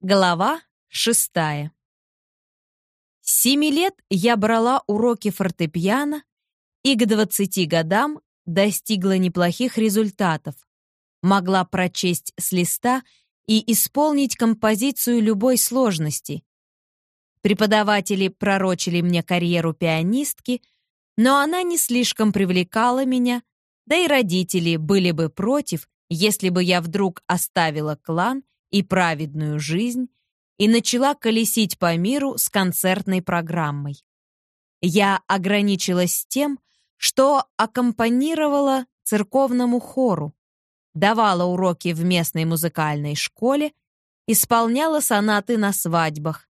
Глава шестая. С семи лет я брала уроки фортепиано и к двадцати годам достигла неплохих результатов. Могла прочесть с листа и исполнить композицию любой сложности. Преподаватели пророчили мне карьеру пианистки, но она не слишком привлекала меня, да и родители были бы против, если бы я вдруг оставила клан и праведную жизнь и начала колесить по миру с концертной программой. Я ограничилась тем, что аккомпанировала церковному хору, давала уроки в местной музыкальной школе, исполняла сонаты на свадьбах.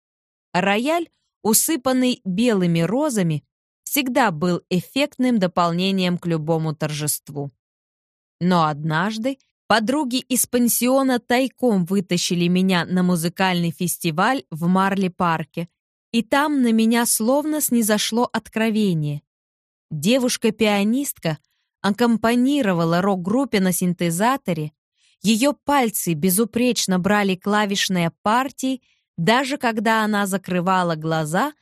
Рояль, усыпанный белыми розами, всегда был эффектным дополнением к любому торжеству. Но однажды Подруги из пансиона тайком вытащили меня на музыкальный фестиваль в Марли-парке, и там на меня словно снизошло откровение. Девушка-пианистка аккомпанировала рок-группе на синтезаторе, ее пальцы безупречно брали клавишные партии, даже когда она закрывала глаза,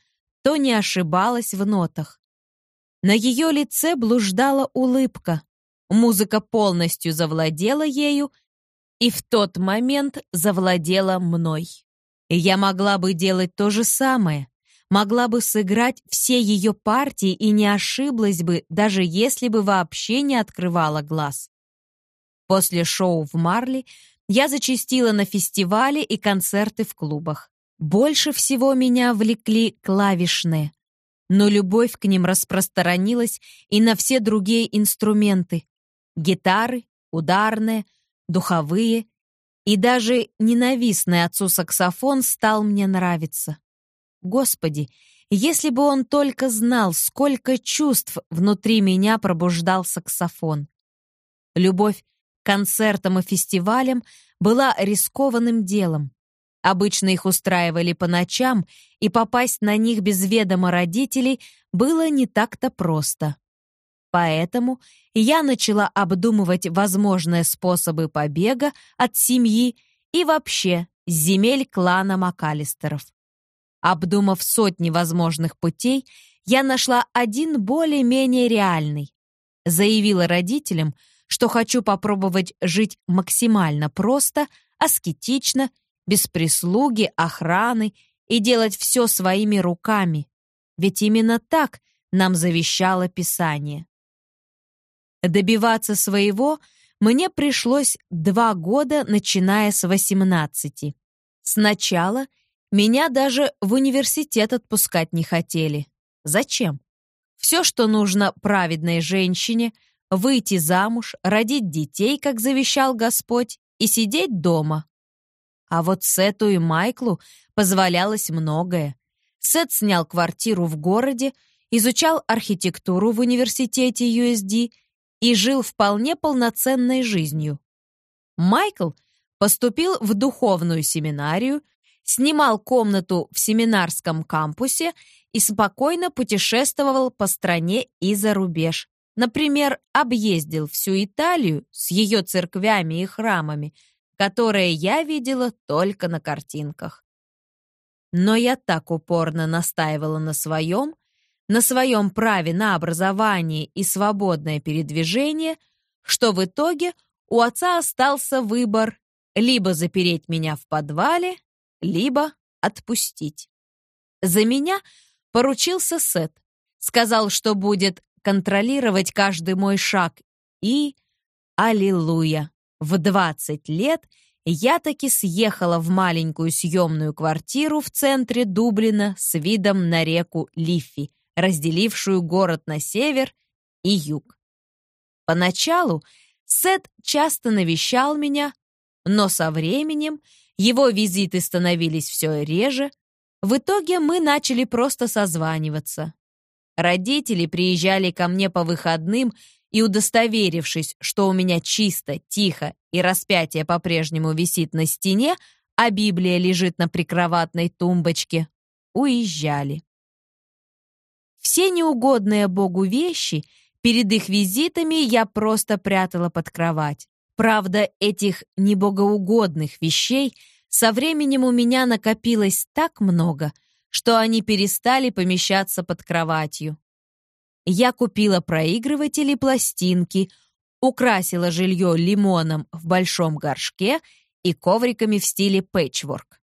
то не ошибалась в нотах. На ее лице блуждала улыбка. Музыка полностью завладела ею, и в тот момент завладела мной. я могла бы делать то же самое, могла бы сыграть все ее партии и не ошиблась бы, даже если бы вообще не открывала глаз. После шоу в Марли я зачастила на фестивали и концерты в клубах. Больше всего меня влекли клавишные, но любовь к ним распространилась и на все другие инструменты, Гитары, ударные, духовые и даже ненавистный отцу саксофон стал мне нравиться. Господи, если бы он только знал, сколько чувств внутри меня пробуждал саксофон. Любовь к концертам и фестивалям была рискованным делом. Обычно их устраивали по ночам, и попасть на них без ведома родителей было не так-то просто. Поэтому я начала обдумывать возможные способы побега от семьи и вообще земель клана Макалистеров. Обдумав сотни возможных путей, я нашла один более-менее реальный. Заявила родителям, что хочу попробовать жить максимально просто, аскетично, без прислуги, охраны и делать все своими руками. Ведь именно так нам завещало Писание. Добиваться своего мне пришлось два года, начиная с 18. Сначала меня даже в университет отпускать не хотели. Зачем? Все, что нужно праведной женщине, выйти замуж, родить детей, как завещал Господь, и сидеть дома. А вот Сету и Майклу позволялось многое. Сет снял квартиру в городе, изучал архитектуру в университете USD и жил вполне полноценной жизнью. Майкл поступил в духовную семинарию, снимал комнату в семинарском кампусе и спокойно путешествовал по стране и за рубеж. Например, объездил всю Италию с ее церквями и храмами, которые я видела только на картинках. Но я так упорно настаивала на своем, на своем праве на образование и свободное передвижение, что в итоге у отца остался выбор либо запереть меня в подвале, либо отпустить. За меня поручился Сет, сказал, что будет контролировать каждый мой шаг, и, аллилуйя, в 20 лет я таки съехала в маленькую съемную квартиру в центре Дублина с видом на реку Лифи, разделившую город на север и юг. Поначалу Сет часто навещал меня, но со временем его визиты становились все реже. В итоге мы начали просто созваниваться. Родители приезжали ко мне по выходным и, удостоверившись, что у меня чисто, тихо и распятие по-прежнему висит на стене, а Библия лежит на прикроватной тумбочке, уезжали. Все неугодные Богу вещи перед их визитами я просто прятала под кровать. Правда, этих небогоугодных вещей Со временем у меня накопилось так много, что они перестали помещаться под кроватью. Я купила проигрыватели пластинки, украсила жилье лимоном в большом горшке и ковриками в стиле пэтчворк.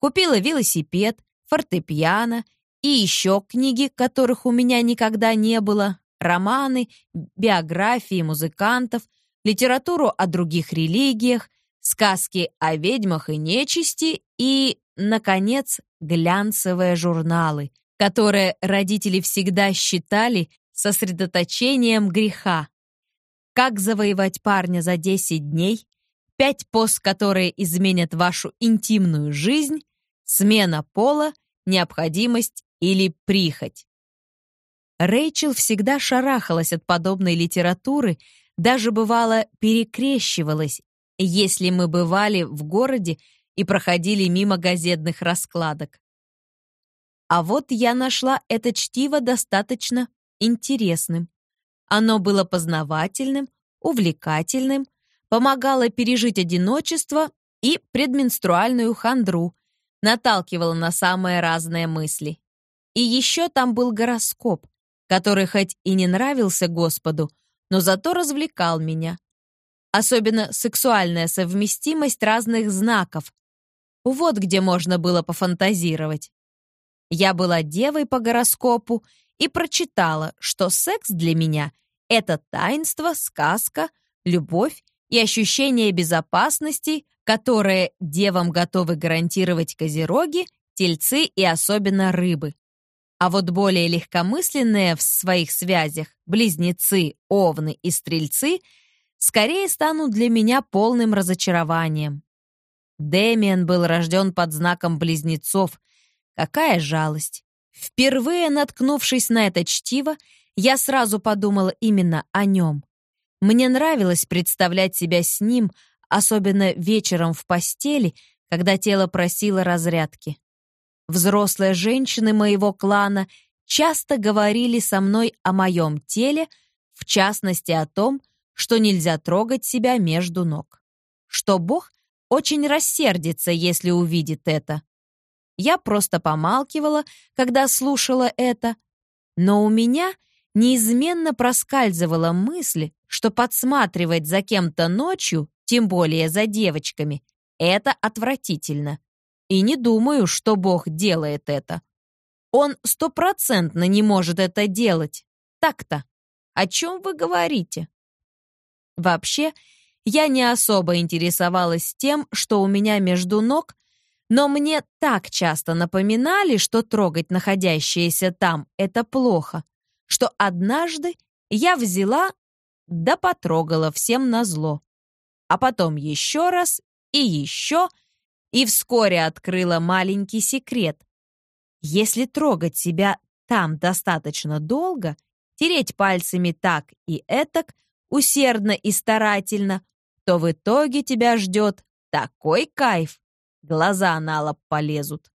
Купила велосипед, фортепиано и еще книги, которых у меня никогда не было, романы, биографии музыкантов, литературу о других религиях, сказки о ведьмах и нечисти и, наконец, глянцевые журналы, которые родители всегда считали сосредоточением греха. Как завоевать парня за 10 дней, пять пост, которые изменят вашу интимную жизнь, смена пола, необходимость или прихоть. Рэйчел всегда шарахалась от подобной литературы, даже бывало перекрещивалась, если мы бывали в городе и проходили мимо газетных раскладок. А вот я нашла это чтиво достаточно интересным. Оно было познавательным, увлекательным, помогало пережить одиночество и предменструальную хандру, наталкивало на самые разные мысли. И еще там был гороскоп, который хоть и не нравился Господу, но зато развлекал меня. Особенно сексуальная совместимость разных знаков. Вот где можно было пофантазировать. Я была девой по гороскопу и прочитала, что секс для меня — это таинство, сказка, любовь и ощущение безопасности, которые девам готовы гарантировать козероги, тельцы и особенно рыбы. А вот более легкомысленные в своих связях близнецы, овны и стрельцы скорее станут для меня полным разочарованием. Дэмиан был рожден под знаком близнецов. Какая жалость! Впервые наткнувшись на это чтиво, я сразу подумала именно о нем. Мне нравилось представлять себя с ним, особенно вечером в постели, когда тело просило разрядки. Взрослые женщины моего клана часто говорили со мной о моем теле, в частности о том, что нельзя трогать себя между ног. Что Бог очень рассердится, если увидит это. Я просто помалкивала, когда слушала это, но у меня неизменно проскальзывала мысль, что подсматривать за кем-то ночью, тем более за девочками, это отвратительно. И не думаю, что Бог делает это. Он стопроцентно не может это делать. Так-то. О чем вы говорите? Вообще, я не особо интересовалась тем, что у меня между ног, но мне так часто напоминали, что трогать находящееся там — это плохо, что однажды я взяла да потрогала всем назло. А потом еще раз и еще — и вскоре открыла маленький секрет. Если трогать себя там достаточно долго, тереть пальцами так и этак, усердно и старательно, то в итоге тебя ждет такой кайф, глаза на лоб полезут.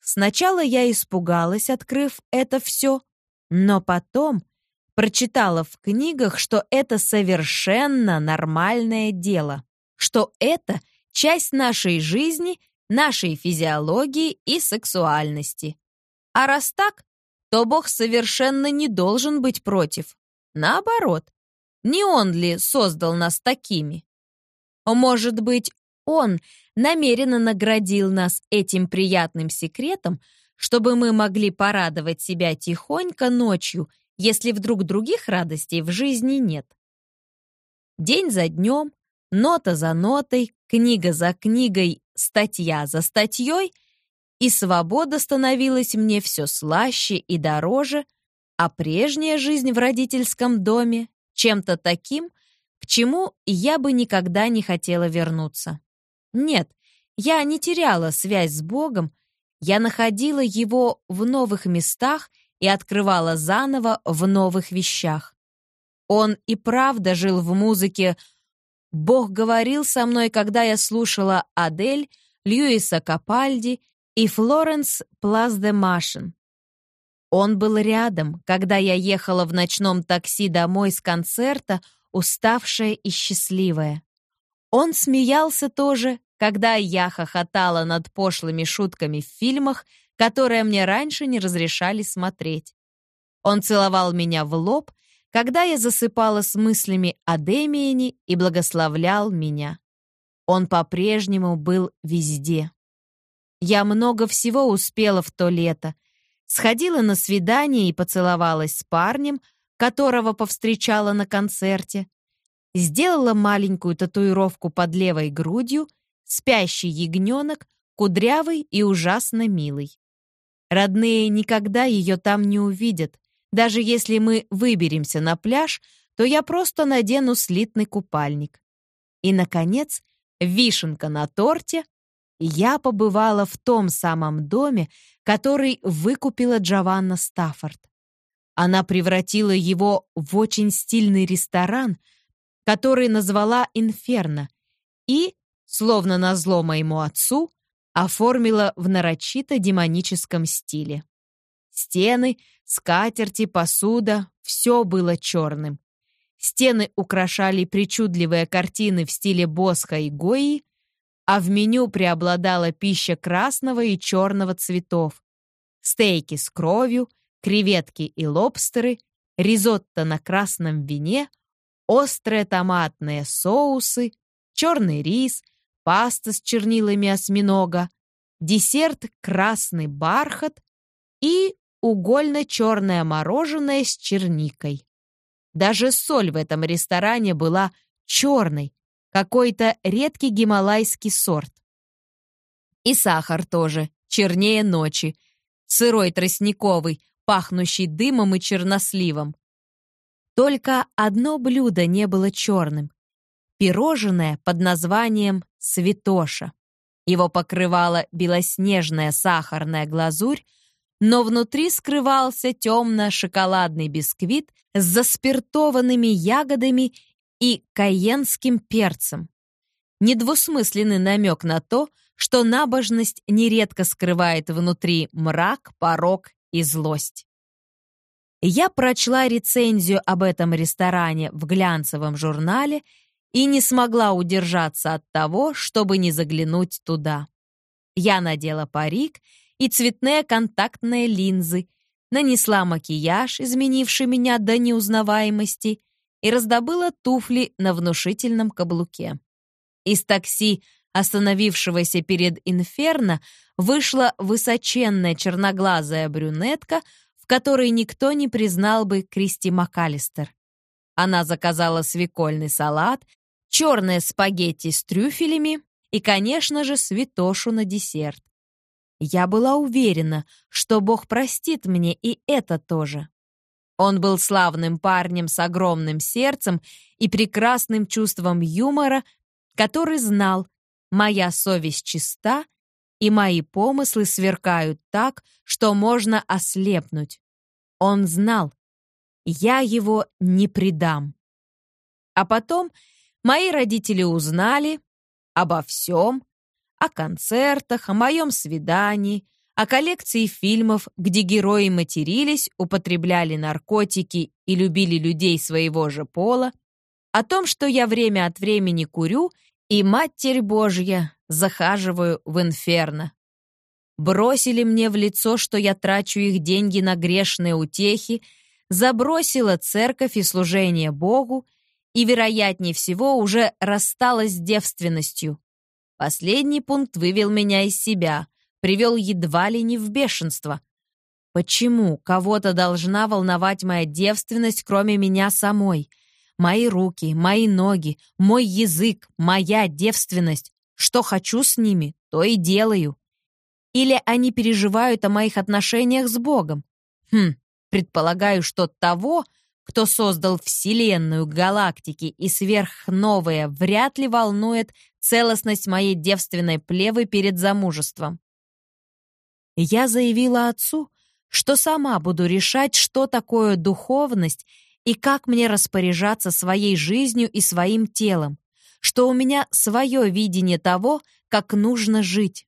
Сначала я испугалась, открыв это все, но потом прочитала в книгах, что это совершенно нормальное дело, что это — часть нашей жизни, нашей физиологии и сексуальности. А раз так, то Бог совершенно не должен быть против. Наоборот, не Он ли создал нас такими? Может быть, Он намеренно наградил нас этим приятным секретом, чтобы мы могли порадовать себя тихонько ночью, если вдруг других радостей в жизни нет. День за днем, нота за нотой, книга за книгой, статья за статьей, и свобода становилась мне все слаще и дороже, а прежняя жизнь в родительском доме чем-то таким, к чему я бы никогда не хотела вернуться. Нет, я не теряла связь с Богом, я находила его в новых местах и открывала заново в новых вещах. Он и правда жил в музыке Бог говорил со мной, когда я слушала Адель, Льюиса Капальди и Флоренс Плас де Машин. Он был рядом, когда я ехала в ночном такси домой с концерта, уставшая и счастливая. Он смеялся тоже, когда я хохотала над пошлыми шутками в фильмах, которые мне раньше не разрешали смотреть. Он целовал меня в лоб, когда я засыпала с мыслями о Демиене и благословлял меня. Он по-прежнему был везде. Я много всего успела в то лето. Сходила на свидание и поцеловалась с парнем, которого повстречала на концерте. Сделала маленькую татуировку под левой грудью, спящий ягненок, кудрявый и ужасно милый. Родные никогда ее там не увидят. Даже если мы выберемся на пляж, то я просто надену слитный купальник. И, наконец, вишенка на торте. Я побывала в том самом доме, который выкупила Джованна Стаффорд. Она превратила его в очень стильный ресторан, который назвала «Инферно», и, словно назло моему отцу, оформила в нарочито демоническом стиле. Стены, скатерти, посуда — все было черным. Стены украшали причудливые картины в стиле Босха и Гои, а в меню преобладала пища красного и черного цветов. Стейки с кровью, креветки и лобстеры, ризотто на красном вине, острые томатные соусы, черный рис, паста с чернилами осьминога, десерт красный бархат и угольно-черное мороженое с черникой. Даже соль в этом ресторане была черной, какой-то редкий гималайский сорт. И сахар тоже, чернее ночи, сырой тростниковый, пахнущий дымом и черносливом. Только одно блюдо не было черным — пирожное под названием «святоша». Его покрывала белоснежная сахарная глазурь, но внутри скрывался темно-шоколадный бисквит с заспиртованными ягодами и каенским перцем. Недвусмысленный намек на то, что набожность нередко скрывает внутри мрак, порог и злость. Я прочла рецензию об этом ресторане в глянцевом журнале и не смогла удержаться от того, чтобы не заглянуть туда. Я надела парик и цветные контактные линзы, нанесла макияж, изменивший меня до неузнаваемости, и раздобыла туфли на внушительном каблуке. Из такси, остановившегося перед Инферно, вышла высоченная черноглазая брюнетка, в которой никто не признал бы Кристи МакАлистер. Она заказала свекольный салат, черные спагетти с трюфелями и, конечно же, святошу на десерт. Я была уверена, что Бог простит мне и это тоже. Он был славным парнем с огромным сердцем и прекрасным чувством юмора, который знал, моя совесть чиста, и мои помыслы сверкают так, что можно ослепнуть. Он знал, я его не предам. А потом мои родители узнали обо всем, о концертах, о моем свидании, о коллекции фильмов, где герои матерились, употребляли наркотики и любили людей своего же пола, о том, что я время от времени курю и, Матерь Божья, захаживаю в инферно. Бросили мне в лицо, что я трачу их деньги на грешные утехи, забросила церковь и служение Богу и, вероятнее всего, уже рассталась с девственностью. Последний пункт вывел меня из себя, привел едва ли не в бешенство. Почему кого-то должна волновать моя девственность, кроме меня самой? Мои руки, мои ноги, мой язык, моя девственность. Что хочу с ними, то и делаю. Или они переживают о моих отношениях с Богом? Хм, предполагаю, что того, кто создал Вселенную, галактики и сверхновое, вряд ли волнует целостность моей девственной плевы перед замужеством. Я заявила отцу, что сама буду решать, что такое духовность и как мне распоряжаться своей жизнью и своим телом, что у меня свое видение того, как нужно жить.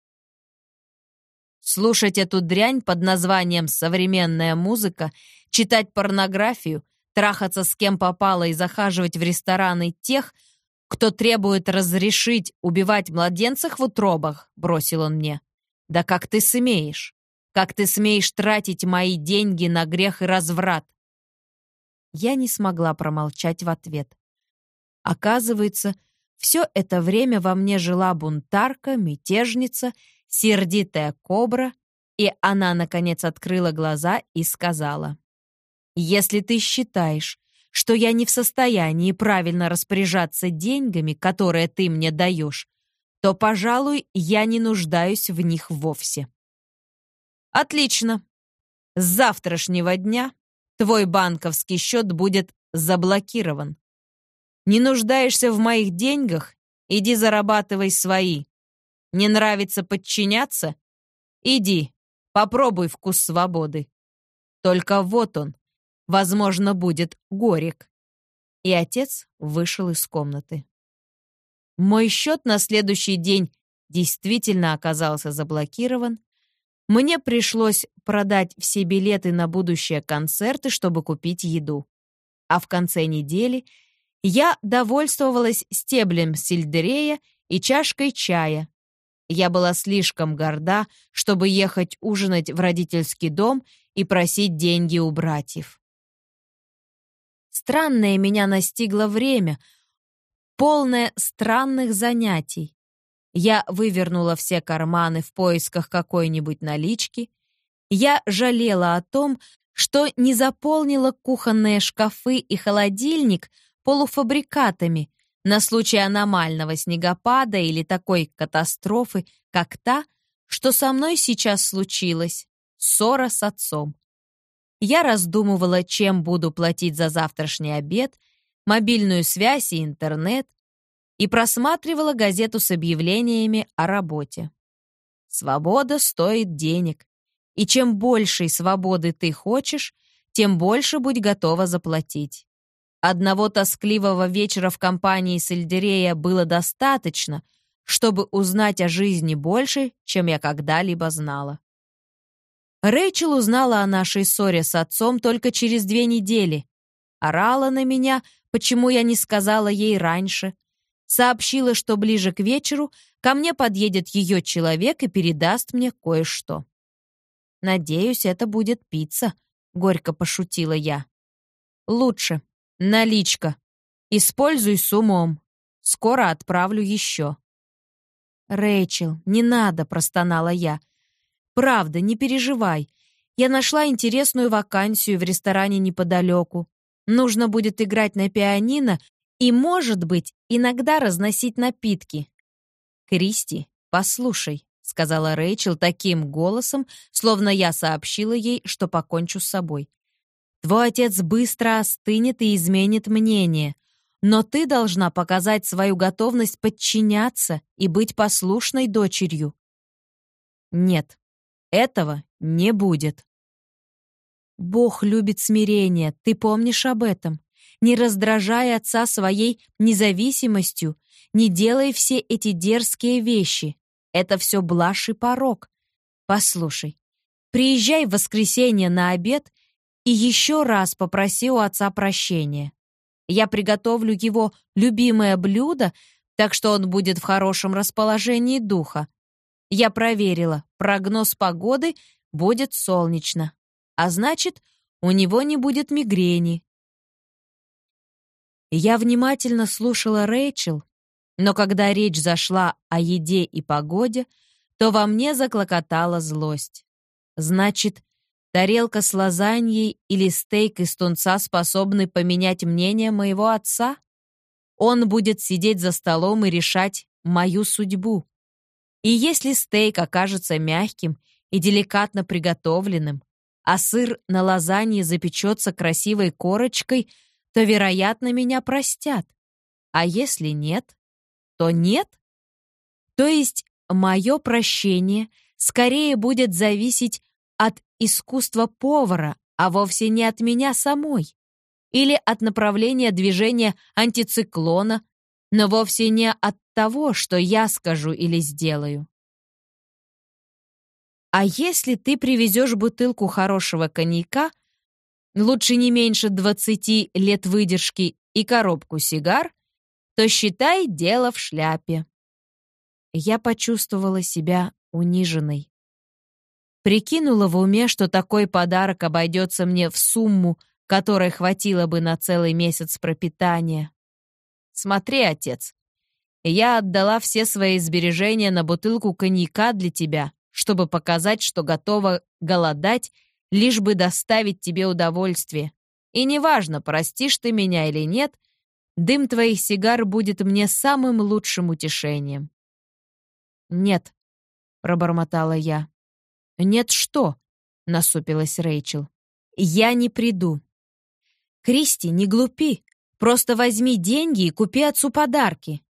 Слушать эту дрянь под названием «современная музыка», читать порнографию, трахаться с кем попало и захаживать в рестораны тех, кто требует разрешить убивать младенцев в утробах», — бросил он мне. «Да как ты смеешь? Как ты смеешь тратить мои деньги на грех и разврат?» Я не смогла промолчать в ответ. Оказывается, все это время во мне жила бунтарка, мятежница, сердитая кобра, и она, наконец, открыла глаза и сказала, «Если ты считаешь, что я не в состоянии правильно распоряжаться деньгами, которые ты мне даешь, то, пожалуй, я не нуждаюсь в них вовсе. Отлично. С завтрашнего дня твой банковский счет будет заблокирован. Не нуждаешься в моих деньгах? Иди зарабатывай свои. Не нравится подчиняться? Иди, попробуй вкус свободы. Только вот он, Возможно, будет Горик. И отец вышел из комнаты. Мой счет на следующий день действительно оказался заблокирован. Мне пришлось продать все билеты на будущие концерты, чтобы купить еду. А в конце недели я довольствовалась стеблем сельдерея и чашкой чая. Я была слишком горда, чтобы ехать ужинать в родительский дом и просить деньги у братьев. Странное меня настигло время, полное странных занятий. Я вывернула все карманы в поисках какой-нибудь налички. Я жалела о том, что не заполнила кухонные шкафы и холодильник полуфабрикатами на случай аномального снегопада или такой катастрофы, как та, что со мной сейчас случилась — ссора с отцом. Я раздумывала, чем буду платить за завтрашний обед, мобильную связь и интернет, и просматривала газету с объявлениями о работе. Свобода стоит денег, и чем большей свободы ты хочешь, тем больше будь готова заплатить. Одного тоскливого вечера в компании Сельдерея было достаточно, чтобы узнать о жизни больше, чем я когда-либо знала. Рэйчел узнала о нашей ссоре с отцом только через две недели. Орала на меня, почему я не сказала ей раньше. Сообщила, что ближе к вечеру ко мне подъедет ее человек и передаст мне кое-что. «Надеюсь, это будет пицца», — горько пошутила я. «Лучше. Наличка. Используй с умом. Скоро отправлю еще». «Рэйчел, не надо», — простонала я. Правда, не переживай. Я нашла интересную вакансию в ресторане неподалеку. Нужно будет играть на пианино и, может быть, иногда разносить напитки. Кристи, послушай, сказала Рэйчел таким голосом, словно я сообщила ей, что покончу с собой. Твой отец быстро остынет и изменит мнение, но ты должна показать свою готовность подчиняться и быть послушной дочерью. Нет, этого не будет. Бог любит смирение, ты помнишь об этом? Не раздражай отца своей независимостью, не делай все эти дерзкие вещи. Это все блажь и порог. Послушай, приезжай в воскресенье на обед и еще раз попроси у отца прощения. Я приготовлю его любимое блюдо, так что он будет в хорошем расположении духа. Я проверила, прогноз погоды будет солнечно, а значит, у него не будет мигрени. Я внимательно слушала Рэйчел, но когда речь зашла о еде и погоде, то во мне заклокотала злость. Значит, тарелка с лазаньей или стейк из тунца способны поменять мнение моего отца? Он будет сидеть за столом и решать мою судьбу. И если стейк окажется мягким и деликатно приготовленным, а сыр на лазанье запечется красивой корочкой, то, вероятно, меня простят. А если нет, то нет. То есть мое прощение скорее будет зависеть от искусства повара, а вовсе не от меня самой. Или от направления движения антициклона, но вовсе не от того, что я скажу или сделаю. А если ты привезешь бутылку хорошего коньяка, лучше не меньше 20 лет выдержки и коробку сигар, то считай дело в шляпе. Я почувствовала себя униженной. Прикинула в уме, что такой подарок обойдется мне в сумму, которой хватило бы на целый месяц пропитания. Смотри, отец, я отдала все свои сбережения на бутылку коньяка для тебя, чтобы показать, что готова голодать, лишь бы доставить тебе удовольствие. И неважно, простишь ты меня или нет, дым твоих сигар будет мне самым лучшим утешением. «Нет», — пробормотала я. «Нет что?» — насупилась Рэйчел. «Я не приду». «Кристи, не глупи. Просто возьми деньги и купи отцу подарки».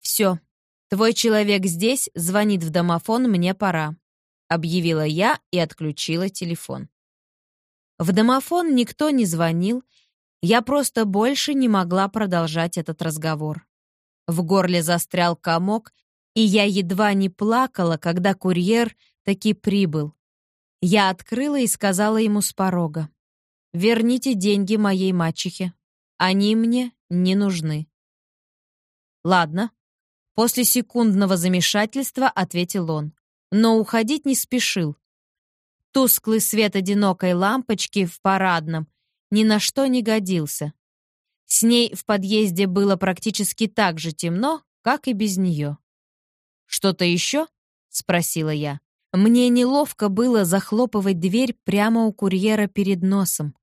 «Все, твой человек здесь, звонит в домофон, мне пора», — объявила я и отключила телефон. В домофон никто не звонил, я просто больше не могла продолжать этот разговор. В горле застрял комок, и я едва не плакала, когда курьер таки прибыл. Я открыла и сказала ему с порога. «Верните деньги моей мачехе. Они мне не нужны». «Ладно», — после секундного замешательства ответил он, но уходить не спешил. Тусклый свет одинокой лампочки в парадном ни на что не годился. С ней в подъезде было практически так же темно, как и без нее. «Что-то еще?» — спросила я. Мне неловко было захлопывать дверь прямо у курьера перед носом.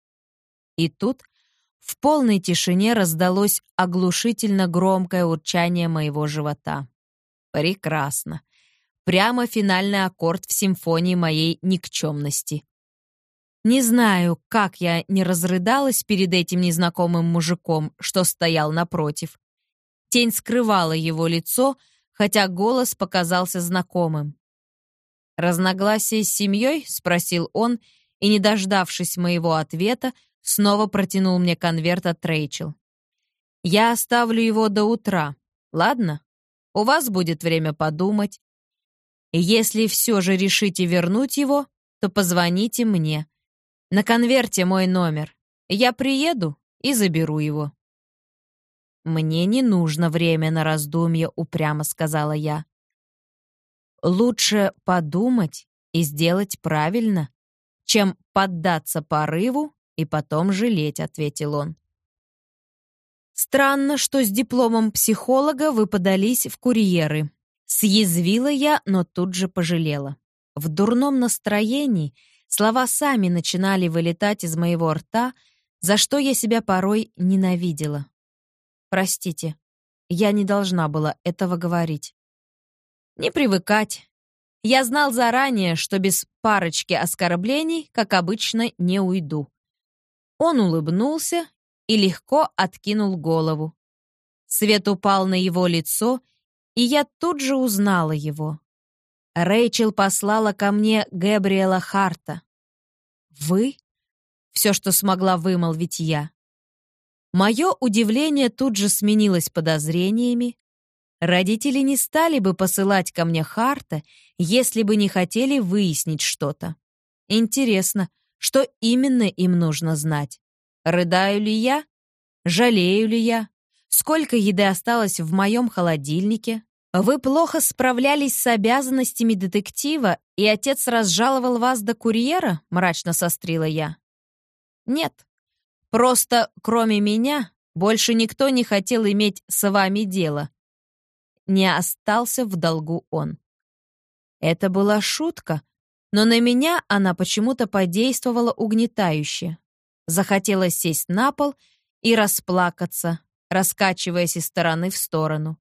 И тут в полной тишине раздалось оглушительно громкое урчание моего живота. Прекрасно. Прямо финальный аккорд в симфонии моей никчемности. Не знаю, как я не разрыдалась перед этим незнакомым мужиком, что стоял напротив. Тень скрывала его лицо, хотя голос показался знакомым. «Разногласия с семьей?» — спросил он, и, не дождавшись моего ответа, снова протянул мне конверт от Рэйчел. «Я оставлю его до утра, ладно? У вас будет время подумать. Если все же решите вернуть его, то позвоните мне. На конверте мой номер. Я приеду и заберу его». «Мне не нужно время на раздумье», — упрямо сказала я. «Лучше подумать и сделать правильно, чем поддаться порыву и потом жалеть», — ответил он. «Странно, что с дипломом психолога вы подались в курьеры». Съязвила я, но тут же пожалела. В дурном настроении слова сами начинали вылетать из моего рта, за что я себя порой ненавидела. Простите, я не должна была этого говорить. Не привыкать. Я знал заранее, что без парочки оскорблений, как обычно, не уйду. Он улыбнулся и легко откинул голову. Свет упал на его лицо, и я тут же узнала его. Рэйчел послала ко мне Гэбриэла Харта. «Вы?» — все, что смогла вымолвить я. Мое удивление тут же сменилось подозрениями. Родители не стали бы посылать ко мне Харта, если бы не хотели выяснить что-то. Интересно, что именно им нужно знать? Рыдаю ли я? Жалею ли я? Сколько еды осталось в моем холодильнике? Вы плохо справлялись с обязанностями детектива, и отец разжаловал вас до курьера? Мрачно сострила я. Нет, Просто, кроме меня, больше никто не хотел иметь с вами дело. Не остался в долгу он. Это была шутка, но на меня она почему-то подействовала угнетающе. Захотелось сесть на пол и расплакаться, раскачиваясь из стороны в сторону.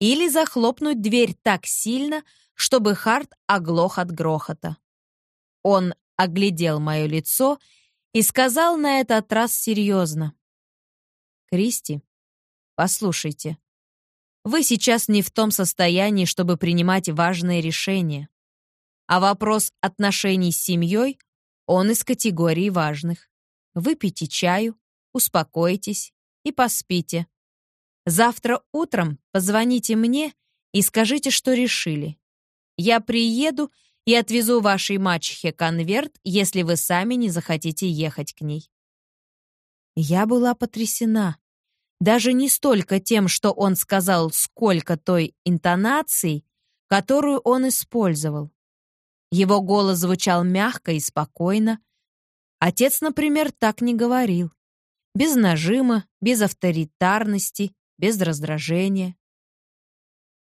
Или захлопнуть дверь так сильно, чтобы Харт оглох от грохота. Он оглядел мое лицо и сказал на этот раз серьезно. «Кристи, послушайте, вы сейчас не в том состоянии, чтобы принимать важные решения. А вопрос отношений с семьей, он из категории важных. Выпейте чаю, успокойтесь и поспите. Завтра утром позвоните мне и скажите, что решили. Я приеду и отвезу вашей мачехе конверт, если вы сами не захотите ехать к ней». Я была потрясена. Даже не столько тем, что он сказал, сколько той интонацией, которую он использовал. Его голос звучал мягко и спокойно. Отец, например, так не говорил. Без нажима, без авторитарности, без раздражения.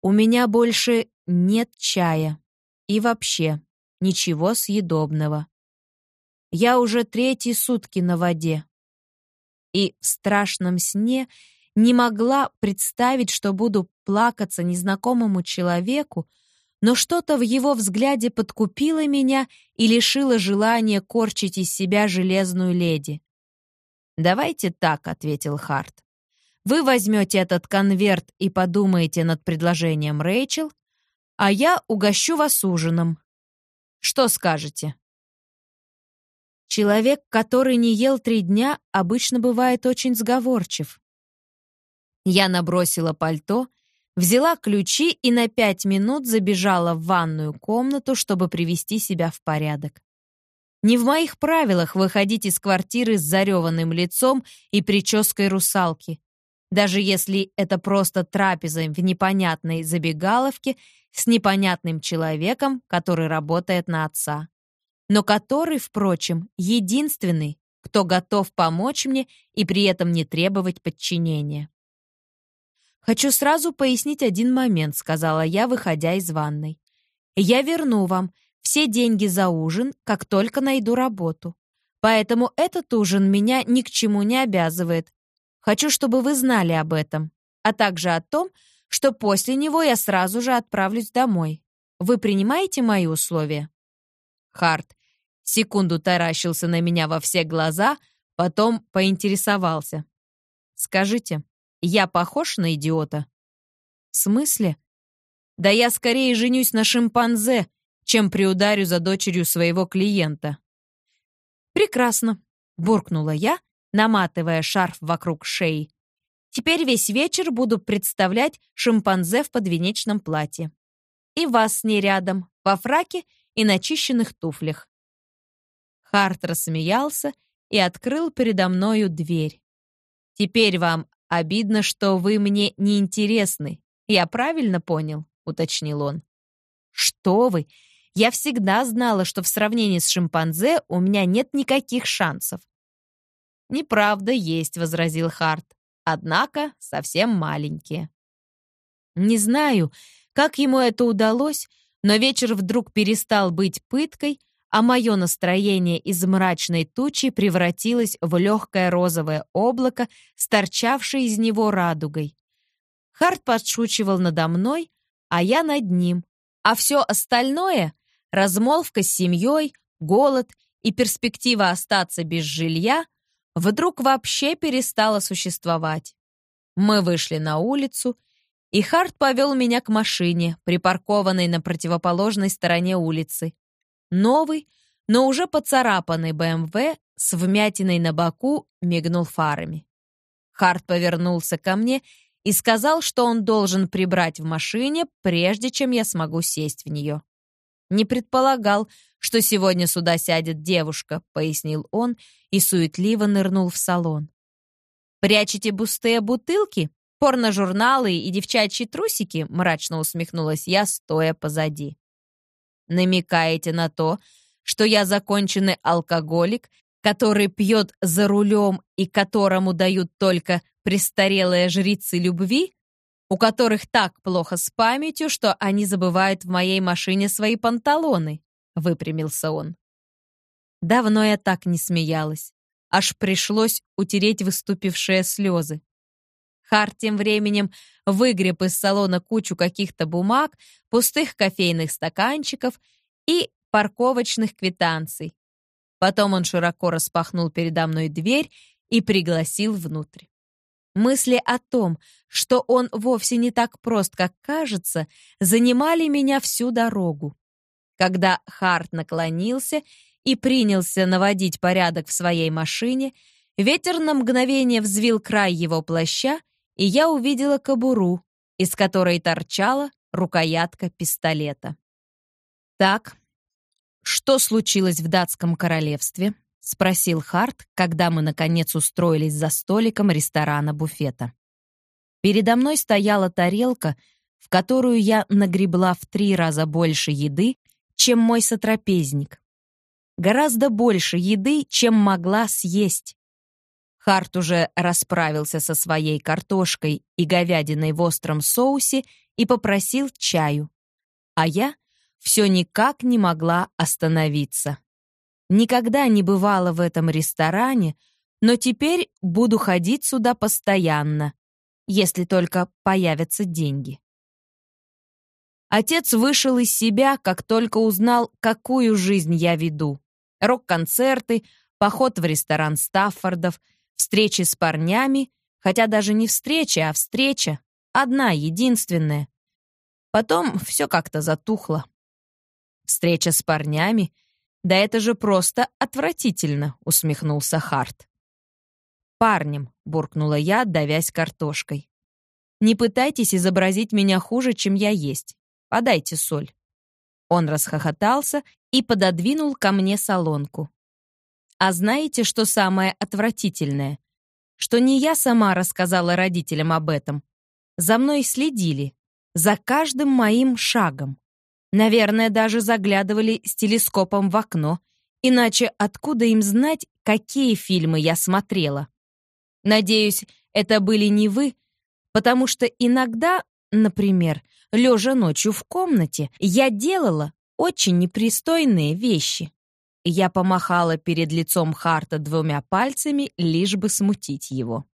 У меня больше нет чая. И вообще, ничего съедобного. Я уже третьи сутки на воде. И в страшном сне не могла представить, что буду плакаться незнакомому человеку, но что-то в его взгляде подкупило меня и лишило желания корчить из себя железную леди. «Давайте так», — ответил Харт. «Вы возьмете этот конверт и подумаете над предложением Рэйчел, а я угощу вас ужином. Что скажете?» Человек, который не ел три дня, обычно бывает очень сговорчив. Я набросила пальто взяла ключи и на пять минут забежала в ванную комнату, чтобы привести себя в порядок. Не в моих правилах выходить из квартиры с зареванным лицом и прической русалки, даже если это просто трапеза в непонятной забегаловке с непонятным человеком, который работает на отца. Но который, впрочем, единственный, кто готов помочь мне и при этом не требовать подчинения. «Хочу сразу пояснить один момент», — сказала я, выходя из ванной. «Я верну вам все деньги за ужин, как только найду работу. Поэтому этот ужин меня ни к чему не обязывает. Хочу, чтобы вы знали об этом, а также о том, что после него я сразу же отправлюсь домой. Вы принимаете мои условия?» Харт секунду таращился на меня во все глаза, потом поинтересовался. «Скажите, я похож на идиота? В смысле? Да я скорее женюсь на шимпанзе, чем приударю за дочерью своего клиента. Прекрасно, буркнула я, наматывая шарф вокруг шеи. Теперь весь вечер буду представлять шимпанзе в подвенечном платье. И вас с ней рядом, во фраке и начищенных туфлях. Харт рассмеялся и открыл передо мною дверь. «Теперь вам «Обидно, что вы мне не интересны. Я правильно понял?» — уточнил он. «Что вы! Я всегда знала, что в сравнении с шимпанзе у меня нет никаких шансов». «Неправда есть», — возразил Харт. «Однако совсем маленькие». Не знаю, как ему это удалось, но вечер вдруг перестал быть пыткой, а мое настроение из мрачной тучи превратилось в легкое розовое облако, сторчавшее из него радугой. Харт подшучивал надо мной, а я над ним, а все остальное — размолвка с семьей, голод и перспектива остаться без жилья — вдруг вообще перестала существовать. Мы вышли на улицу, и Харт повел меня к машине, припаркованной на противоположной стороне улицы. Новый, но уже поцарапанный БМВ с вмятиной на боку мигнул фарами. Харт повернулся ко мне и сказал, что он должен прибрать в машине, прежде чем я смогу сесть в нее. «Не предполагал, что сегодня сюда сядет девушка», — пояснил он и суетливо нырнул в салон. «Прячете пустые бутылки, порножурналы и девчачьи трусики?» — мрачно усмехнулась я, стоя позади. Намекаете на то, что я законченный алкоголик, который пьет за рулем и которому дают только престарелые жрицы любви, у которых так плохо с памятью, что они забывают в моей машине свои панталоны?» — выпрямился он. Давно я так не смеялась. Аж пришлось утереть выступившие слезы. Харт тем временем выгреб из салона кучу каких-то бумаг, пустых кофейных стаканчиков и парковочных квитанций. Потом он широко распахнул передо мной дверь и пригласил внутрь. Мысли о том, что он вовсе не так прост, как кажется, занимали меня всю дорогу. Когда Харт наклонился и принялся наводить порядок в своей машине, ветер на мгновение взвил край его плаща, и я увидела кобуру, из которой торчала рукоятка пистолета. «Так, что случилось в датском королевстве?» — спросил Харт, когда мы, наконец, устроились за столиком ресторана-буфета. Передо мной стояла тарелка, в которую я нагребла в три раза больше еды, чем мой сотрапезник. Гораздо больше еды, чем могла съесть. Харт уже расправился со своей картошкой и говядиной в остром соусе и попросил чаю. А я все никак не могла остановиться. Никогда не бывала в этом ресторане, но теперь буду ходить сюда постоянно, если только появятся деньги. Отец вышел из себя, как только узнал, какую жизнь я веду. Рок-концерты, поход в ресторан Стаффордов, встречи с парнями, хотя даже не встреча, а встреча, одна, единственная. Потом все как-то затухло. Встреча с парнями? Да это же просто отвратительно, усмехнулся Харт. Парнем, буркнула я, давясь картошкой. Не пытайтесь изобразить меня хуже, чем я есть. Подайте соль. Он расхохотался и пододвинул ко мне солонку. А знаете, что самое отвратительное? Что не я сама рассказала родителям об этом. За мной следили, за каждым моим шагом. Наверное, даже заглядывали с телескопом в окно, иначе откуда им знать, какие фильмы я смотрела? Надеюсь, это были не вы, потому что иногда, например, лежа ночью в комнате, я делала очень непристойные вещи. Я помахала перед лицом Харта двумя пальцами, лишь бы смутить его.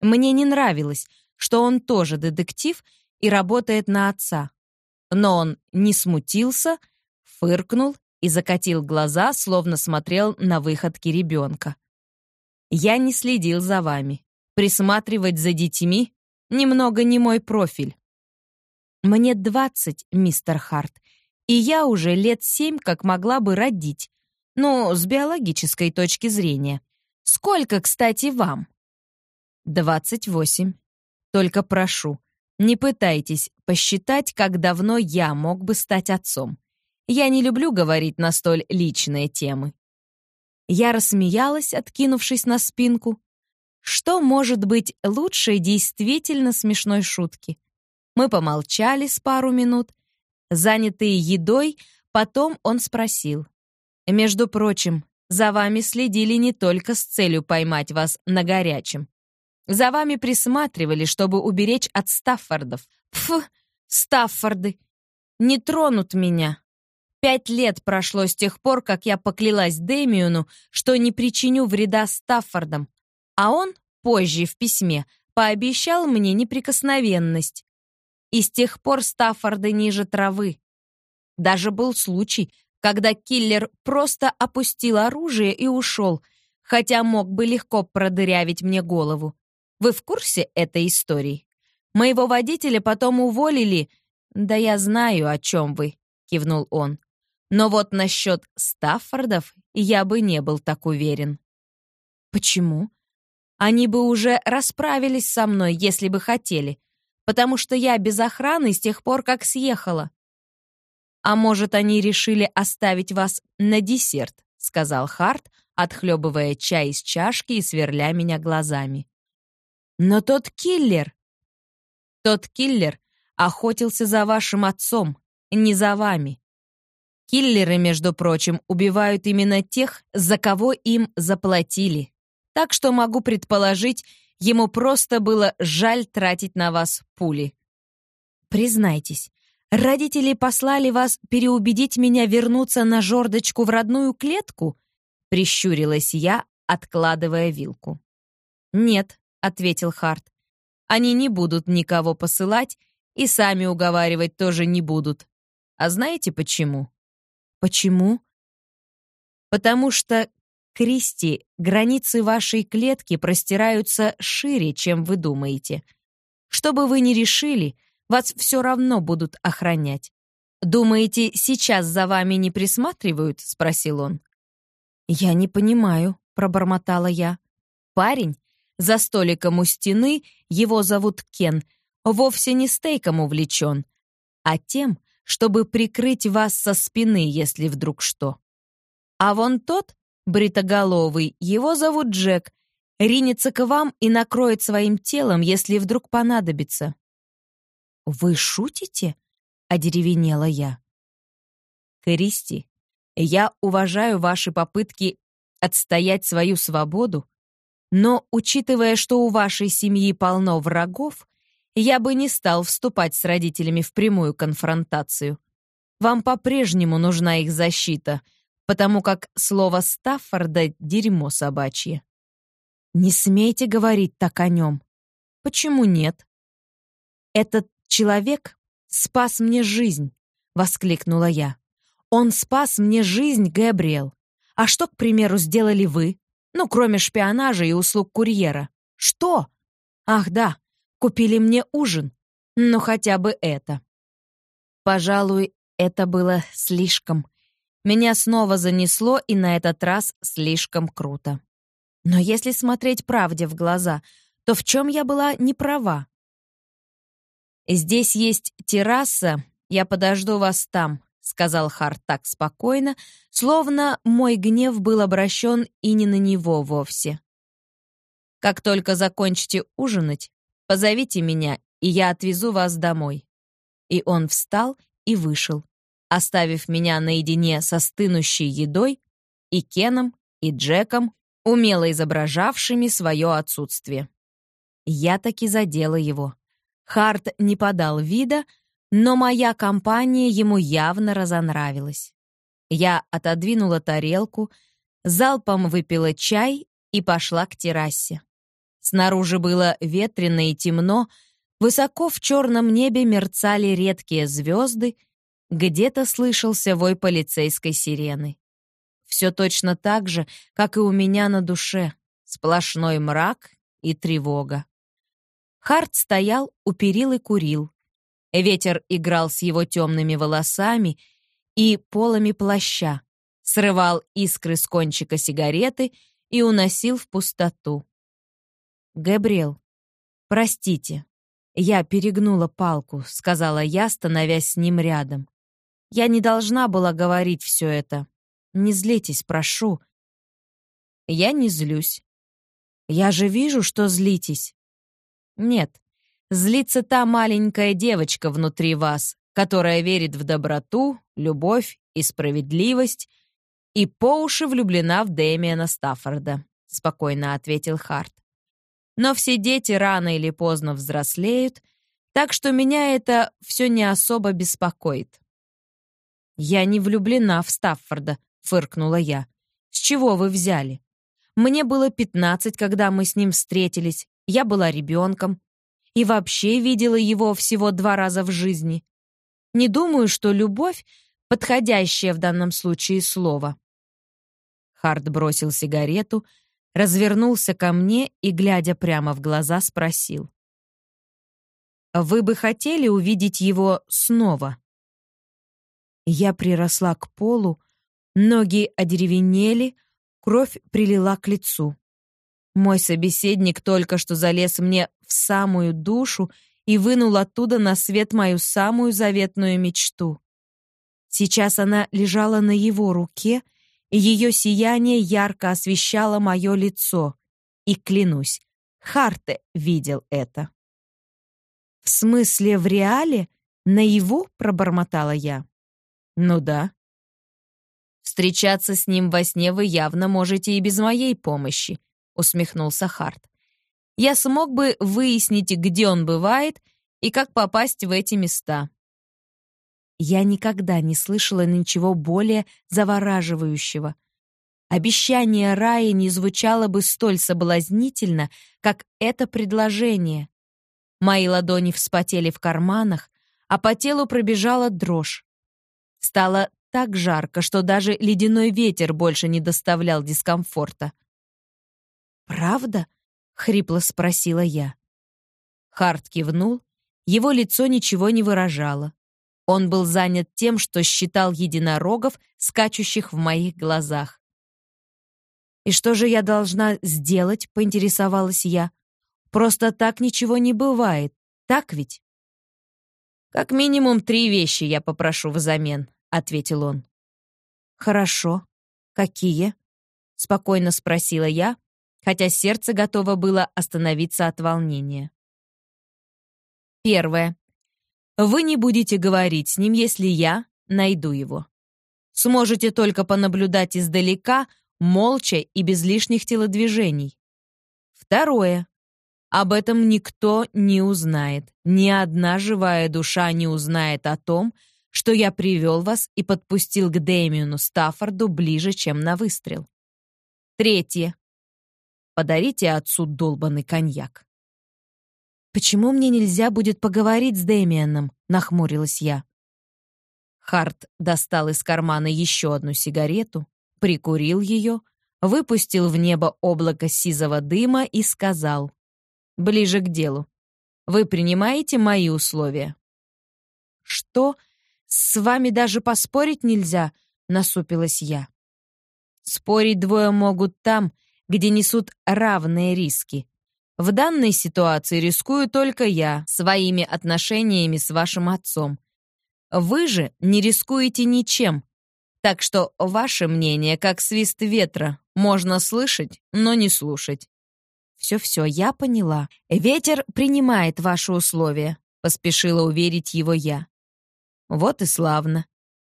Мне не нравилось, что он тоже детектив и работает на отца. Но он не смутился, фыркнул и закатил глаза, словно смотрел на выходки ребенка. «Я не следил за вами. Присматривать за детьми — немного не мой профиль». «Мне двадцать, мистер Харт, и я уже лет семь как могла бы родить. Ну, с биологической точки зрения. Сколько, кстати, вам? Двадцать восемь. Только прошу, не пытайтесь посчитать, как давно я мог бы стать отцом. Я не люблю говорить на столь личные темы. Я рассмеялась, откинувшись на спинку. Что может быть лучше действительно смешной шутки? Мы помолчали с пару минут, Занятые едой, потом он спросил. «Между прочим, за вами следили не только с целью поймать вас на горячем. За вами присматривали, чтобы уберечь от Стаффордов. Пф, Стаффорды! Не тронут меня. Пять лет прошло с тех пор, как я поклялась Дэмиону, что не причиню вреда Стаффордам, а он, позже в письме, пообещал мне неприкосновенность и с тех пор Стаффорды ниже травы. Даже был случай, когда киллер просто опустил оружие и ушел, хотя мог бы легко продырявить мне голову. Вы в курсе этой истории? Моего водителя потом уволили. Да я знаю, о чем вы, кивнул он. Но вот насчет Стаффордов я бы не был так уверен. Почему? Они бы уже расправились со мной, если бы хотели потому что я без охраны с тех пор, как съехала. А может, они решили оставить вас на десерт, сказал Харт, отхлебывая чай из чашки и сверля меня глазами. Но тот киллер... Тот киллер охотился за вашим отцом, не за вами. Киллеры, между прочим, убивают именно тех, за кого им заплатили. Так что могу предположить, Ему просто было жаль тратить на вас пули. Признайтесь, родители послали вас переубедить меня вернуться на жердочку в родную клетку? Прищурилась я, откладывая вилку. Нет, ответил Харт. Они не будут никого посылать и сами уговаривать тоже не будут. А знаете почему? Почему? Потому что Кристи, границы вашей клетки простираются шире, чем вы думаете. Что бы вы ни решили, вас все равно будут охранять. Думаете, сейчас за вами не присматривают? спросил он. Я не понимаю, пробормотала я. Парень за столиком у стены, его зовут Кен, вовсе не стейком увлечен, а тем, чтобы прикрыть вас со спины, если вдруг что. А вон тот бритоголовый, его зовут Джек, ринется к вам и накроет своим телом, если вдруг понадобится. «Вы шутите?» — одеревенела я. «Кристи, я уважаю ваши попытки отстоять свою свободу, но, учитывая, что у вашей семьи полно врагов, я бы не стал вступать с родителями в прямую конфронтацию. Вам по-прежнему нужна их защита, потому как слово Стаффорда — дерьмо собачье. Не смейте говорить так о нем. Почему нет? Этот человек спас мне жизнь, воскликнула я. Он спас мне жизнь, Габриэл. А что, к примеру, сделали вы? Ну, кроме шпионажа и услуг курьера. Что? Ах, да, купили мне ужин. Ну, хотя бы это. Пожалуй, это было слишком. Меня снова занесло, и на этот раз слишком круто. Но если смотреть правде в глаза, то в чем я была не права? «Здесь есть терраса, я подожду вас там», — сказал Харт так спокойно, словно мой гнев был обращен и не на него вовсе. «Как только закончите ужинать, позовите меня, и я отвезу вас домой». И он встал и вышел, оставив меня наедине со стынущей едой и Кеном, и Джеком, умело изображавшими свое отсутствие. Я таки задела его. Харт не подал вида, но моя компания ему явно разонравилась. Я отодвинула тарелку, залпом выпила чай и пошла к террасе. Снаружи было ветрено и темно, высоко в черном небе мерцали редкие звезды, где-то слышался вой полицейской сирены. Все точно так же, как и у меня на душе. Сплошной мрак и тревога. Харт стоял у перил и курил. Ветер играл с его темными волосами и полами плаща, срывал искры с кончика сигареты и уносил в пустоту. «Габриэл, простите, я перегнула палку», — сказала я, становясь с ним рядом. «Я не должна была говорить все это. Не злитесь, прошу. Я не злюсь. Я же вижу, что злитесь. Нет, злится та маленькая девочка внутри вас, которая верит в доброту, любовь и справедливость и по уши влюблена в Дэмиана Стаффорда, спокойно ответил Харт. Но все дети рано или поздно взрослеют, так что меня это все не особо беспокоит. Я не влюблена в Стаффорда, — фыркнула я. «С чего вы взяли? Мне было пятнадцать, когда мы с ним встретились. Я была ребенком. И вообще видела его всего два раза в жизни. Не думаю, что любовь — подходящее в данном случае слово». Харт бросил сигарету, развернулся ко мне и, глядя прямо в глаза, спросил. «Вы бы хотели увидеть его снова?» Я приросла к полу, Ноги одеревенели, кровь прилила к лицу. Мой собеседник только что залез мне в самую душу и вынул оттуда на свет мою самую заветную мечту. Сейчас она лежала на его руке, и ее сияние ярко освещало мое лицо. И клянусь, Харте видел это. «В смысле, в реале? Наяву?» — пробормотала я. «Ну да. «Встречаться с ним во сне вы явно можете и без моей помощи», — усмехнулся Харт. «Я смог бы выяснить, где он бывает и как попасть в эти места». Я никогда не слышала ничего более завораживающего. Обещание рая не звучало бы столь соблазнительно, как это предложение. Мои ладони вспотели в карманах, а по телу пробежала дрожь. Стало так жарко, что даже ледяной ветер больше не доставлял дискомфорта. «Правда?» — хрипло спросила я. Харт кивнул, его лицо ничего не выражало. Он был занят тем, что считал единорогов, скачущих в моих глазах. «И что же я должна сделать?» — поинтересовалась я. «Просто так ничего не бывает, так ведь?» «Как минимум три вещи я попрошу взамен», ответил он. Хорошо. Какие? спокойно спросила я, хотя сердце готово было остановиться от волнения. Первое. Вы не будете говорить с ним, если я найду его. Сможете только понаблюдать издалека, молча и без лишних телодвижений. Второе. Об этом никто не узнает. Ни одна живая душа не узнает о том, что я привел вас и подпустил к Дэмиону Стаффорду ближе, чем на выстрел. Третье. Подарите отцу долбанный коньяк. «Почему мне нельзя будет поговорить с Дэмианом?» — нахмурилась я. Харт достал из кармана еще одну сигарету, прикурил ее, выпустил в небо облако сизого дыма и сказал. «Ближе к делу. Вы принимаете мои условия?» «Что? С вами даже поспорить нельзя?» — насупилась я. «Спорить двое могут там, где несут равные риски. В данной ситуации рискую только я своими отношениями с вашим отцом. Вы же не рискуете ничем. Так что ваше мнение, как свист ветра, можно слышать, но не слушать. Все-все, я поняла. Ветер принимает ваши условия, поспешила уверить его я. Вот и славно.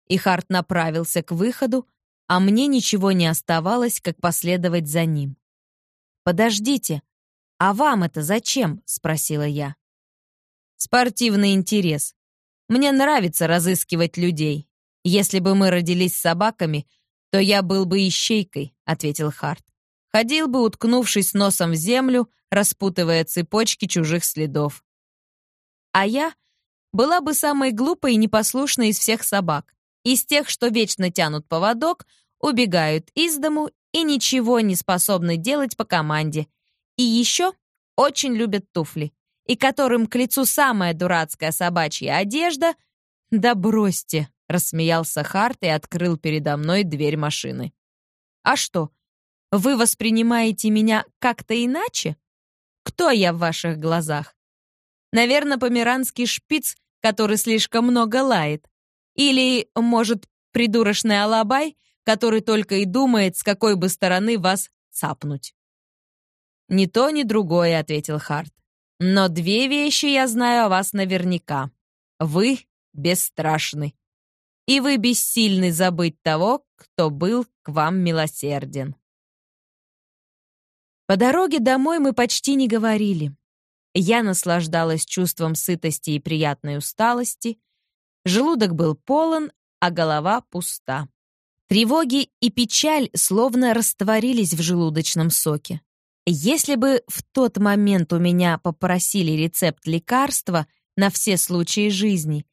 И Харт направился к выходу, а мне ничего не оставалось, как последовать за ним. «Подождите, а вам это зачем?» — спросила я. «Спортивный интерес. Мне нравится разыскивать людей. Если бы мы родились собаками, то я был бы ищейкой», — ответил Харт. «Ходил бы, уткнувшись носом в землю, распутывая цепочки чужих следов. А я была бы самой глупой и непослушной из всех собак, из тех, что вечно тянут поводок, убегают из дому и ничего не способны делать по команде. И еще очень любят туфли и которым к лицу самая дурацкая собачья одежда, да бросьте, рассмеялся Харт и открыл передо мной дверь машины. А что, вы воспринимаете меня как-то иначе? Кто я в ваших глазах? Наверное, померанский шпиц, который слишком много лает. Или, может, придурочный алабай, который только и думает, с какой бы стороны вас цапнуть. «Ни то, ни другое», — ответил Харт. Но две вещи я знаю о вас наверняка. Вы бесстрашны. И вы бессильны забыть того, кто был к вам милосерден. По дороге домой мы почти не говорили. Я наслаждалась чувством сытости и приятной усталости. Желудок был полон, а голова пуста. Тревоги и печаль словно растворились в желудочном соке. Если бы в тот момент у меня попросили рецепт лекарства на все случаи жизни,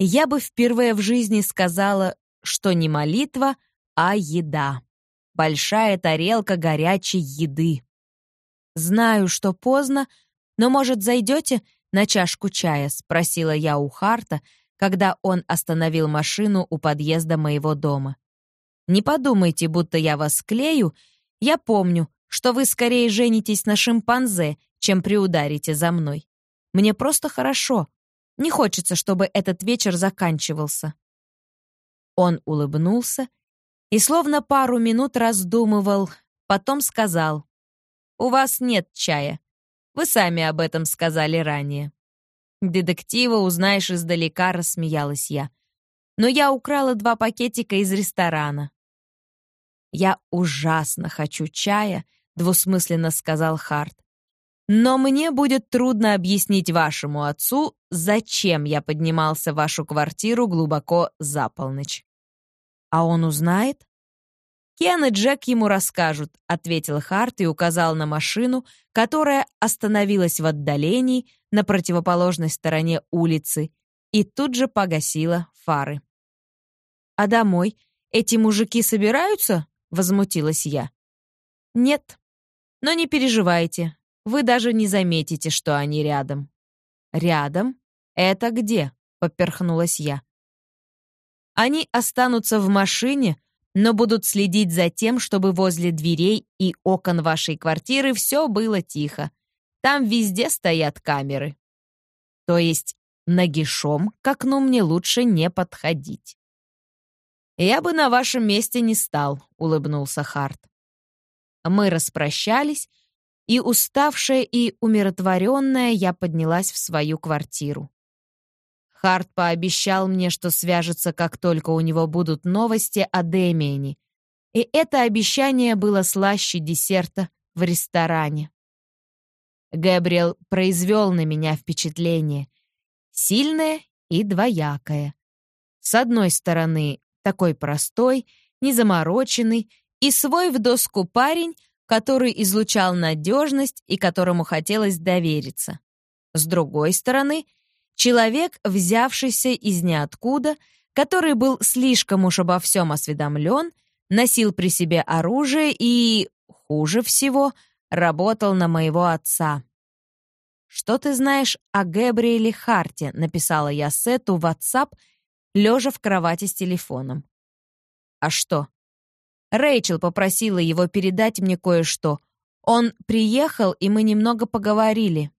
я бы впервые в жизни сказала, что не молитва, а еда. Большая тарелка горячей еды. Знаю, что поздно, но, может, зайдете на чашку чая?» — спросила я у Харта, когда он остановил машину у подъезда моего дома. «Не подумайте, будто я вас клею. Я помню, что вы скорее женитесь на шимпанзе, чем приударите за мной. Мне просто хорошо. Не хочется, чтобы этот вечер заканчивался». Он улыбнулся и словно пару минут раздумывал, потом сказал, «У вас нет чая. Вы сами об этом сказали ранее». «Детектива узнаешь издалека», — рассмеялась я. «Но я украла два пакетика из ресторана». «Я ужасно хочу чая», двусмысленно сказал Харт. Но мне будет трудно объяснить вашему отцу, зачем я поднимался в вашу квартиру глубоко за полночь. А он узнает? Кен и Джек ему расскажут, ответил Харт и указал на машину, которая остановилась в отдалении на противоположной стороне улицы и тут же погасила фары. А домой эти мужики собираются? Возмутилась я. Нет, но не переживайте, вы даже не заметите, что они рядом». «Рядом? Это где?» — поперхнулась я. «Они останутся в машине, но будут следить за тем, чтобы возле дверей и окон вашей квартиры все было тихо. Там везде стоят камеры. То есть нагишом к окну мне лучше не подходить». «Я бы на вашем месте не стал», — улыбнулся Харт. Мы распрощались, и уставшая и умиротворенная я поднялась в свою квартиру. Харт пообещал мне, что свяжется, как только у него будут новости о Дэмиене, и это обещание было слаще десерта в ресторане. Гэбриэл произвел на меня впечатление. Сильное и двоякое. С одной стороны, такой простой, незамороченный и свой в доску парень, который излучал надежность и которому хотелось довериться. С другой стороны, человек, взявшийся из ниоткуда, который был слишком уж обо всем осведомлен, носил при себе оружие и, хуже всего, работал на моего отца. «Что ты знаешь о Гэбриэле Харте?» — написала я Сету в WhatsApp, лежа в кровати с телефоном. «А что?» Рэйчел попросила его передать мне кое-что. Он приехал, и мы немного поговорили.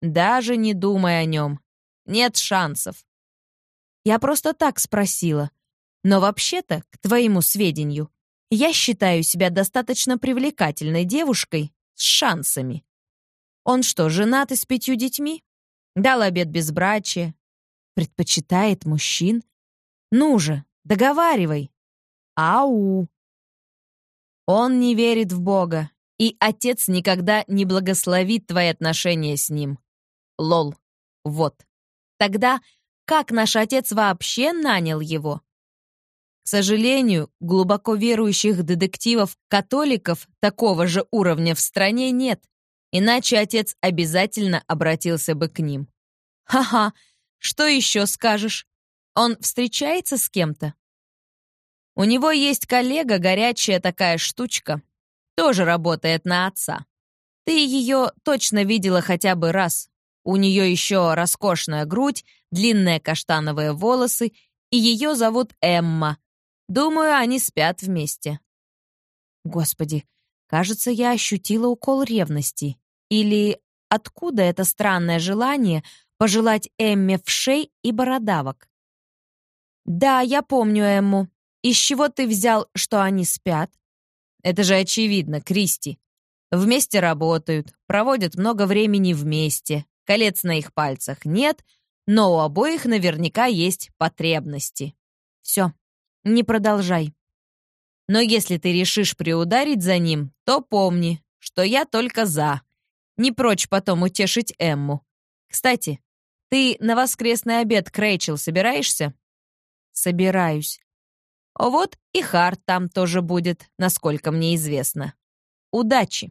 Даже не думай о нем. Нет шансов. Я просто так спросила. Но вообще-то, к твоему сведению, я считаю себя достаточно привлекательной девушкой с шансами. Он что, женат и с пятью детьми? Дал обед безбрачия. Предпочитает мужчин? Ну же, договаривай. Ау. Он не верит в Бога, и отец никогда не благословит твои отношения с ним. Лол. Вот. Тогда как наш отец вообще нанял его? К сожалению, глубоко верующих детективов-католиков такого же уровня в стране нет, иначе отец обязательно обратился бы к ним. Ха-ха, что еще скажешь? Он встречается с кем-то? У него есть коллега, горячая такая штучка. Тоже работает на отца. Ты ее точно видела хотя бы раз. У нее еще роскошная грудь, длинные каштановые волосы, и ее зовут Эмма. Думаю, они спят вместе. Господи, кажется, я ощутила укол ревности. Или откуда это странное желание пожелать Эмме вшей и бородавок? Да, я помню Эмму. Из чего ты взял, что они спят? Это же очевидно, Кристи. Вместе работают, проводят много времени вместе. Колец на их пальцах нет, но у обоих наверняка есть потребности. Все, не продолжай. Но если ты решишь приударить за ним, то помни, что я только за. Не прочь потом утешить Эмму. Кстати, ты на воскресный обед к Рэйчел собираешься? Собираюсь. Вот и Харт там тоже будет, насколько мне известно. Удачи!